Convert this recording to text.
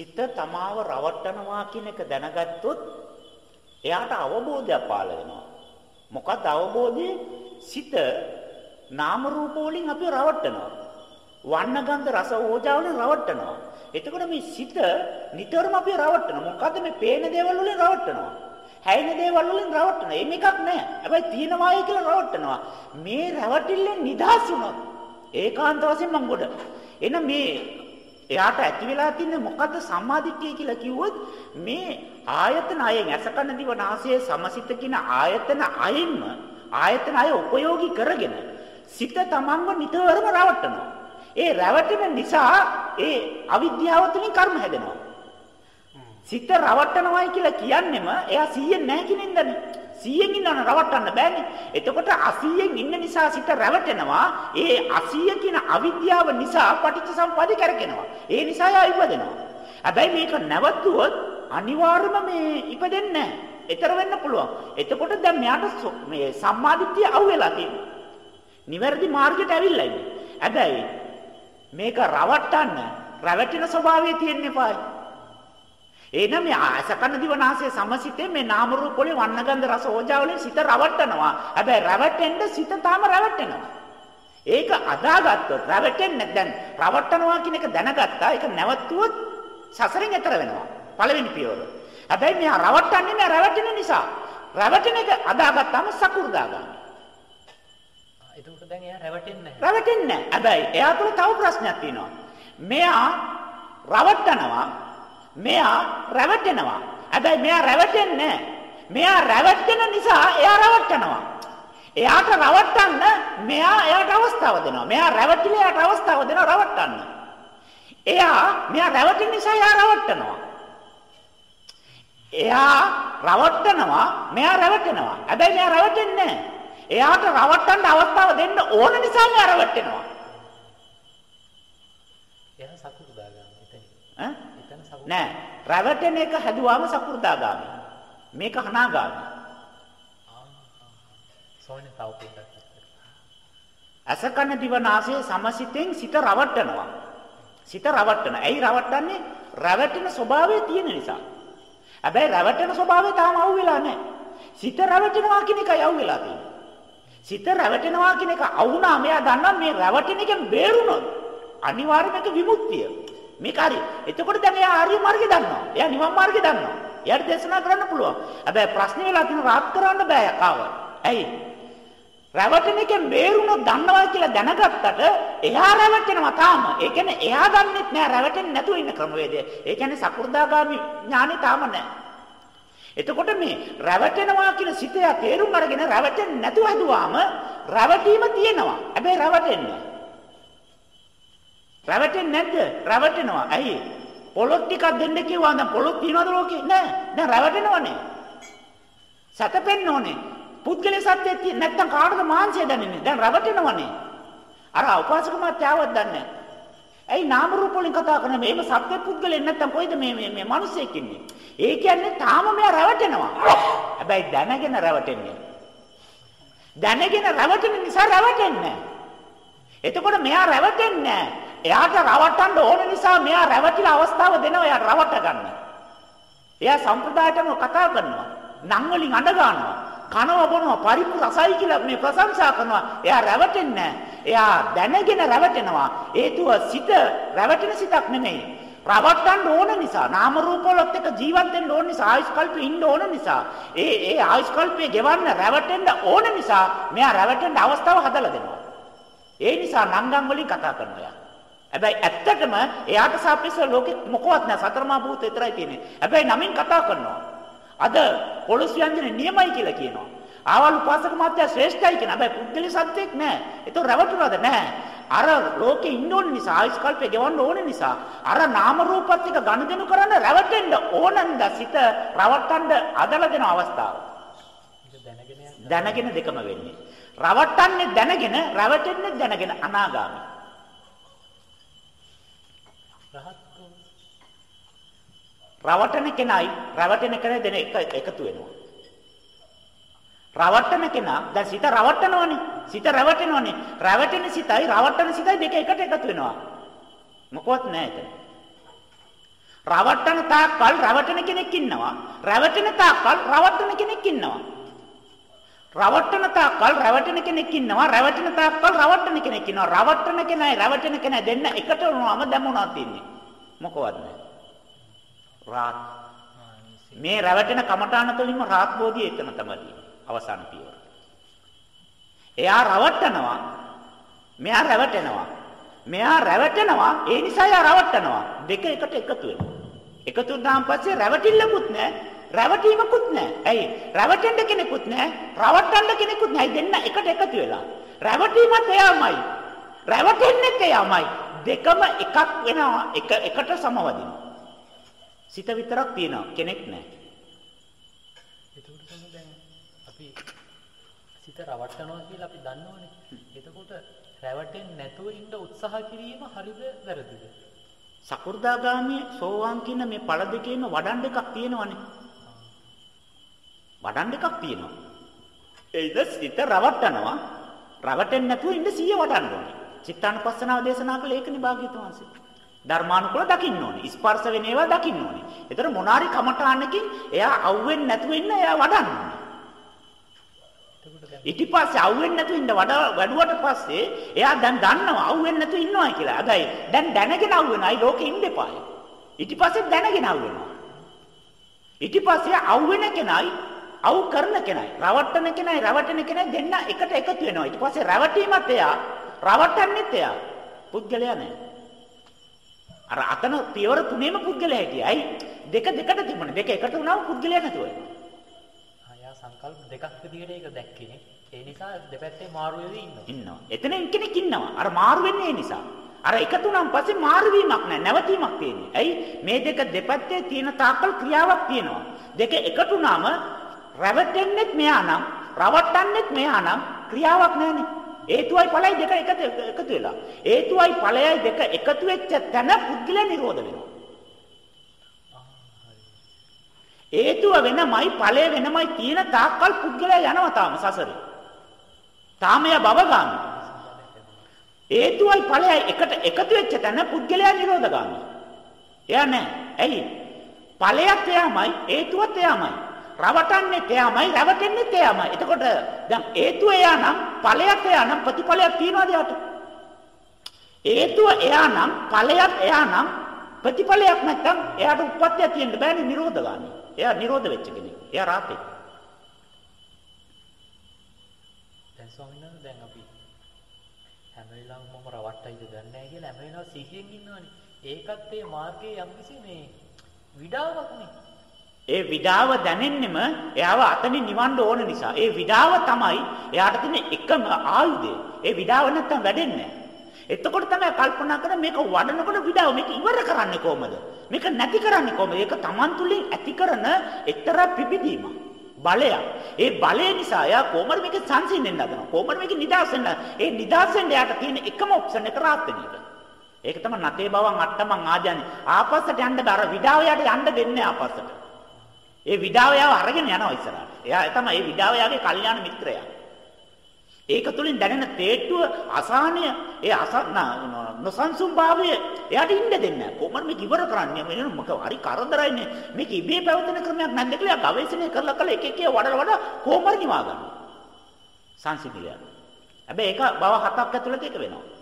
සිත තමාව රවට්ටනවා කියන එක දැනගත්තොත් එයාට අවබෝධයක් පාළ වෙනවා. මොකක්ද අවබෝධය? සිත නාම රූප වලින් අපි රවට්ටනවා. වර්ණ ගන්ධ රස ඕජා වලින් රවට්ටනවා. එතකොට මේ සිත නිතරම අපි රවට්ටනවා. මොකද්ද මේ පේන දේවල් වලින් රවට්ටනවා. හැයින දේවල් වලින් රවට්ටනවා. එහෙම එකක් නැහැ. හැබැයි තියෙනවායි කියලා රවට්ටනවා. මේ රවටිල්ලෙන් නිදහස් වුණොත් ඒකාන්ත වශයෙන් මං ගොඩ. එන මේ එයාට ඇති වෙලා තින්නේ මොකද්ද සම්මාදිට්ඨිය කියලා කිව්වොත් මේ ආයතන අයෙන් ඇසකන දිව නාසය සමසිත කියන ආයතන අයින්ම ආයතන අය උපයෝගී කරගෙන සිත තමන්ව නිතරම රවට්ටනවා. ඒ රැවටෙන නිසා ඒ අවිද්‍යාව තුළින් කර්ම හැදෙනවා. සිත රවට්ටනවායි කියලා කියන්නෙම එයා 100න් නැහැ කිනින්දනේ. 100න් ඉන්නවනම් රවට්ටන්න බෑනේ. එතකොට 80න් ඉන්න නිසා සිත රැවටෙනවා. ඒ 80 කියන අවිද්‍යාව නිසා පටිච්ච සම්පදාය කරකිනවා. ඒ නිසා එයා ඉපදෙනවා. හැබැයි මේක නැවතුවොත් අනිවාර්යයෙන්ම මේ ඉපදෙන්නේ නැහැ. ඊතර වෙන්න පුළුවන්. එතකොට දැන් මෙයාට මේ සම්මාදිට්ඨිය අහුවෙලා තියෙනවා. නිවැරදි මාර්ගයට ඇවිල්ලා ඉන්නේ. හැබැයි මේක රවට්ටන්න රැවටෙන ස්වභාවය තියෙන්න එපායි. එනම් මේ අසකන දිවනාසය සමසිතේ මේ නාම රූප වලින් වන්නගන්ධ රස ඕජා වලින් සිත රවට්ටනවා. හැබැයි රවටෙන්න සිත තාම රවටෙනවා. ඒක අදාගත්තොත් රවටෙන්නේ දැන් රවට්ටනවා කියන එක දැනගත්තා. ඒක නැවතුවොත් සසරෙන් එතර වෙනවා. පළවෙනි පියවර. හැබැයි මෙයා රවට්ටන්නේ නෑ රවටෙන නිසා. රවටෙන එක අදාගත්තාම සකු르දාගාමි. එතකොට දැන් එයා රැවටෙන්නේ නැහැ. රැවටෙන්නේ නැහැ. හැබැයි එයා තුළ තව ප්‍රශ්නයක් තියෙනවා. මෙයා රවට්ටනවා. මෙයා රැවටෙනවා. හැබැයි මෙයා රැවටෙන්නේ මෙයා රැවටෙන නිසා එයා රවට්ටනවා. එයාට රවට්ටන්න මෙයා එයාට අවස්ථාව දෙනවා. මෙයා රැවටිලා එයාට අවස්ථාව දෙනවා රවට්ටන්න. එයා මෙයා රැවටෙන නිසා එයා රවට්ටනවා. එයා රවට්ටනවා මෙයා රැවටෙනවා. හැබැයි මෙයා රැවටෙන්නේ නැහැ. එයාට රවට්ටන්න අවස්ථාව දෙන්න ඕන නිසා මේ රවට්ටෙනවා. නෑ. රවටෙන එක හැදුවාම සකුරුදාගාමි. මේක හනාගාමි. සෝනේ තව පොඩ්ඩක්. අසකන දිවනාසය සමසිතෙන් සිත රවට්ටනවා. සිත රවට්ටන. ඇයි රවට්ටන්නේ? රවටෙන ස්වභාවය තියෙන නිසා. හැබැයි රවටෙන ස්වභාවය තාම අහුවෙලා නැහැ. සිත රවටෙනවා කියන එකයි අහුවෙලා තියෙන්නේ. සිත රැවටෙනවා කියන එක අවුනා මෙයා දන්නවා මේ රැවටෙන එකෙන් බේරුණොත් අනිවාර්යයෙන්ම විමුක්තිය. මේක හරි. එතකොට දැන් එයා ආර්ය මාර්ගය දන්නවා. එයා නිවන් මාර්ගය දන්නවා. එයාට දේශනා කරන්න පුළුවන්. හැබැයි ප්‍රශ්නේ වෙලා තියෙන රාත් කරන්න බෑ කාව. ඇයි? රැවටෙන එකෙන් බේරුණොත් දන්නවා කියලා දැනගත්තට එයා රැවටෙනවා තාම. ඒ කියන්නේ එයා දන්නෙත් නෑ රැවටෙන්නේ නැතුව ඉන්න ක්‍රමවේදය. ඒ කියන්නේ සකු르දාගාමි ඥානෙ තාම නෑ. එතකොට මේ රැවටෙනවා කියන සිතය තේරුම් අරගෙන රැවටෙන්නේ නැතුව හදුවාම රැවටීම තියෙනවා. හැබැයි රැවටෙන්නේ රැවටෙන්නේ නැද්ද? රැවටෙනවා. ඇයි? පොලොත් ටිකක් දෙන්න කිව්වා නම් පොලොත් තියනවද ලෝකේ? නෑ. දැන් රැවටෙනවනේ. සතපෙන්න ඕනේ. පුද්ගලයා සත්‍යය නැත්තම් කාටද මාංශය දැනෙන්නේ? දැන් රැවටෙනවනේ. අර උපාසක මාත්‍යාවක් දන්නේ ඇයි නාම රූප වලින් කතා කරන්නේ? මේව සත්‍ය පුද්ගලෙන් නැත්තම් කොයිද මේ මේ මේ මිනිස්සෙක් ඉන්නේ? ඒ කියන්නේ තාම මෙයා රැවටෙනවා. හැබැයි දැනගෙන රැවටෙන්නේ. දැනගෙන රැවටෙන නිසා රැවටෙන්නේ එතකොට මෙයා රැවටෙන්නේ එයාට රවට්ටන්න ඕන නිසා මෙයා රැවටිලා අවස්ථාව දෙනවා එයාට රවට්ට ගන්න. එයා සම්ප්‍රදායටම කතා කරනවා. නම් වලින් අඬ ගන්නවා. කනවා බොනවා පරිප්පු රසයි කියලා මේ ප්‍රශංසා කරනවා. එයා රැවටෙන්නේ එයා දැනගෙන රැවටෙනවා. හේතුව සිත රැවටෙන සිතක් නෙමෙයි. රවට්ටන්න ඕන නිසා නාම රූප වලත් එක්ක ජීවත් වෙන්න ඕන නිසා ආයුෂ් කල්පේ ඉන්න ඕන නිසා ඒ ඒ ආයුෂ් කල්පේ ගෙවන්න රැවටෙන්න ඕන නිසා මෙයා රැවටෙන්න අවස්ථාව හදලා දෙනවා ඒ නිසා නංගන් වලින් කතා කරනවා යා. හැබැයි ඇත්තටම එයාට සාපේක්ෂව ලෝකෙ මොකවත් නැහැ සතරමා භූත විතරයි තියෙන්නේ. හැබැයි නමින් කතා කරනවා. අද පොළොස් ව්‍යංජනේ නියමයි කියලා කියනවා. ආවල් උපාසක මාත්‍යා ශ්‍රේෂ්ඨයි කියන. හැබැයි පුද්ගලි සත්‍යෙක් නැහැ ඒක රැවටුනද නැහැ අර ලෝකේ ඉන්න ඕන නිසා ආයුෂ් කල්පේ ගෙවන්න ඕන නිසා අර නාම රූපත් එක්ක ගනුදෙනු කරන්න රැවටෙන්න ඕනන්ද සිත රවට්ටන්න අදලා දෙන අවස්ථාව. දැනගෙන දෙකම වෙන්නේ. රවට්ටන්නේ දැනගෙන රැවටෙන්නේ දැනගෙන අනාගාමී. රවටන කෙනයි රවටන කෙනා දෙන එක එකතු වෙනවා. රවට්ටන කෙනා දැන් සිත රවට්ටනවනේ. සිත රවටෙනවනේ. රවටෙන සිතයි රවට්ටන සිතයි දෙක එකට එකතු වෙනවා. මොකවත් නැහැ එතන. රවට්ටන තාක්කල් රවටන කෙනෙක් ඉන්නවා. රැවටෙන තාක්කල් රවට්ටන කෙනෙක් ඉන්නවා. රවට්ටන තාක්කල් රැවටෙන කෙනෙක් ඉන්නවා. රැවටෙන තාක්කල් රවට්ටන කෙනෙක් ඉන්නවා. රවට්ටන කෙනයි රැවටෙන කෙනයි දෙන්න එකට වුණාම දැමුණා තින්නේ. මොකවද රාත් මේ රැවටෙන කමඨාන තුළින්ම රාත් බෝධිය එතන තමයි අවසාන පියවර. එයා රවට්ටනවා. මෙයා රැවටෙනවා. මෙයා රැවටෙනවා ඒ නිසා එයා රවට්ටනවා. දෙක එකට එකතු වෙනවා. එකතු වුණාන් පස්සේ රැවටිල්ලකුත් නැහැ. රැවටීමකුත් නැහැ. ඇයි? රැවටෙන්න කෙනෙකුත් නැහැ. රවට්ටන්න කෙනෙකුත් නැහැ. දෙන්න එකට එකතු වෙලා. රැවටීමත් එයාමයි. රැවටෙන්නෙත් එයාමයි. දෙකම එකක් වෙනවා. එක එකට සමවදිනවා. සිත විතරක් තියෙනවා. කෙනෙක් නැහැ. එතකොට දැන් අපි සිත රවට්ටනවා කියලා අපි දන්නවනේ. එතකොට රැවටෙන්නේ නැතුව ඉන්න උත්සාහ කිරීම හරිද වැරදිද? සකු르දාගාමී සෝවාන් කියන මේ ඵල දෙකේම වඩන්න එකක් තියෙනවනේ. වඩන්න එකක් තියෙනවා. ඒද සිත රවට්ටනවා. රවටෙන්නේ නැතුව ඉන්න සිය වඩන්න ඕනේ. චිත්තානුපස්සනාව දේශනා කළ ඒකනේ භාග්‍යතුන් වහන්සේ. ධර්මානුකූල දකින්න ඕනේ. ස්පර්ශ වෙන ඒවා දකින්න ඕනේ. ඒතර මොනාරි කමඨානකින් එයා අවුෙන්නේ නැතුව ඉන්න එයා වඩන්න ඕනේ. ඊට පස්සේ අවුෙන්නේ නැතුව ඉන්න වඩ වැඩුවට පස්සේ එයා දැන් දන්නවා අවුෙන්නේ නැතුව ඉන්නවා කියලා. හැබැයි දැන් දැනගෙන අවුෙනයි ලෝකෙ ඉන්න එපායි. ඊට පස්සේ දැනගෙන අවුෙනවා. ඊට පස්සේ අවුෙන කෙනයි අවු කරන කෙනයි රවට්ටන කෙනයි රවටන කෙනයි දෙන්න එකට එකතු වෙනවා. ඊට පස්සේ රැවටීමත් එයා රවට්ටන්නෙත් එයා. පුද්ගලයා නෑ. අර අතන පියවර තුනේම පුද්ගලයා හිටියයි. දෙක දෙකට තිබුණේ. දෙක එකට වුණාම පුද්ගලයා නැතුව වෙනවා. ආයා සංකල්ප දෙකක් විදිහට ඒක දැක්කේ. ඒ නිසා දෙපැත්තේ මාරු වෙවි ඉන්නවා. ඉන්නවා. එතන කෙනෙක් ඉන්නවා. අර මාරු වෙන්නේ ඒ නිසා. අර එකතු වුණාන් පස්සේ මාරු වීමක් නැහැ. නැවතීමක් තියෙන්නේ. ඇයි? මේ දෙක දෙපැත්තේ තියෙන තාක්කල් ක්‍රියාවක් තියෙනවා. දෙක එකතු වුණාම රැවටෙන්නෙත් මෙයා නම්, රවට්ටන්නෙත් මෙයා නම් ක්‍රියාවක් නැහැනේ. හේතුවයි ඵලයි දෙක එකට එකතු වෙලා. හේතුවයි ඵලයයි දෙක එකතු වෙච්ච තැන පුද්ගලයා නිරෝධ වෙනවා. හේතුව වෙනමයි ඵලය වෙනමයි තියෙන තාක්කල් පුද්ගලයා යනවා තාම සසරේ. තාම යා බබගාමි. හේතුවයි ඵලයයි එකට එකතු වෙච්ච තැන පුද්ගලයා නිරෝධගාමි. එයා නෑ. ඇයි? ඵලයක් එයාමයි හේතුවත් එයාමයි. රවටන්නේ එයාමයි රැවටෙන්නේ එයාමයි. එතකොට දැන් හේතුව එයා නම් ඵලයක් එයා නම් ප්‍රතිඵලයක් තියනවාද යාට? හේතුව එයා නම් ඵලයක් එයා නම් ප්‍රතිඵලයක් නැත්තම් එයාට උප්පත්තිය තියෙන්න බෑනේ නිරෝධගාමි. එයා නිරෝධ වෙච්ච කෙනෙක්. එයා රාතේ. දැන් ස්වාමීන් වහන්සේ දැන් අපි හැම වෙලාවෙම මම රවට්ටයිද දන්නේ නැහැ කියලා හැම වෙලාවෙම සිහියෙන් ඉන්නවනේ. ඒකත් ඒ මාර්ගයේ යම්කිසි මේ විඩාවක් නේ. ඒ විඩාව දැනෙන්නෙම එයාව අතනින් නිවන්න ඕන නිසා. ඒ විඩාව තමයි එයාට තියෙන එකම ආයුධය. ඒ විඩාව නැත්තම් වැඩෙන්නේ නැහැ. එතකොට තමයි කල්පනා කරන්නේ මේක වඩනකොට විඩාව මේක ඉවර කරන්නේ කොහමද? මේක නැති කරන්නේ කොහමද? ඒක Taman තුලින් ඇති කරන එක්තරා පිපිදීමක්. බලයක්. ඒ බලය නිසා එයා කොහමද මේක සංසිඳෙන්න හදනවා? කොහමද මේක නිදාස් වෙන්න? ඒ නිදාස් වෙන්න එයාට තියෙන එකම ඔප්ෂන් එක රාත් වෙන එක. ඒක තමයි නතේ බවන් අට්ටමන් ආජානි. ආපස්සට යන්න බර විඩාව යට යන්න දෙන්නේ ආපස්සට. ඒ විඩාව යාව අරගෙන යනවා ඉස්සරහට. එයා තමයි ඒ විඩාව යාගේ කල්යාණ මිත්‍රයා. ඒක තුලින් දැනෙන තේට්ටුව අසහනය ඒ අසන්න නොසන්සුන් භාවය එයාට ඉන්න දෙන්නේ නැහැ. කොහොමද මේක ඉවර කරන්නේ? මෙන්න මොක හරි කරදරයිනේ. මේක ඉබේ පැවතෙන ක්‍රමයක් නැද්ද කියලා ගවේෂණය කරලා කරලා එක එක වඩල වඩ කොහොමද නිවා ගන්න. සංසිඳිය. හැබැයි ඒක බව හතක් ඇතුළත ඒක වෙනවා.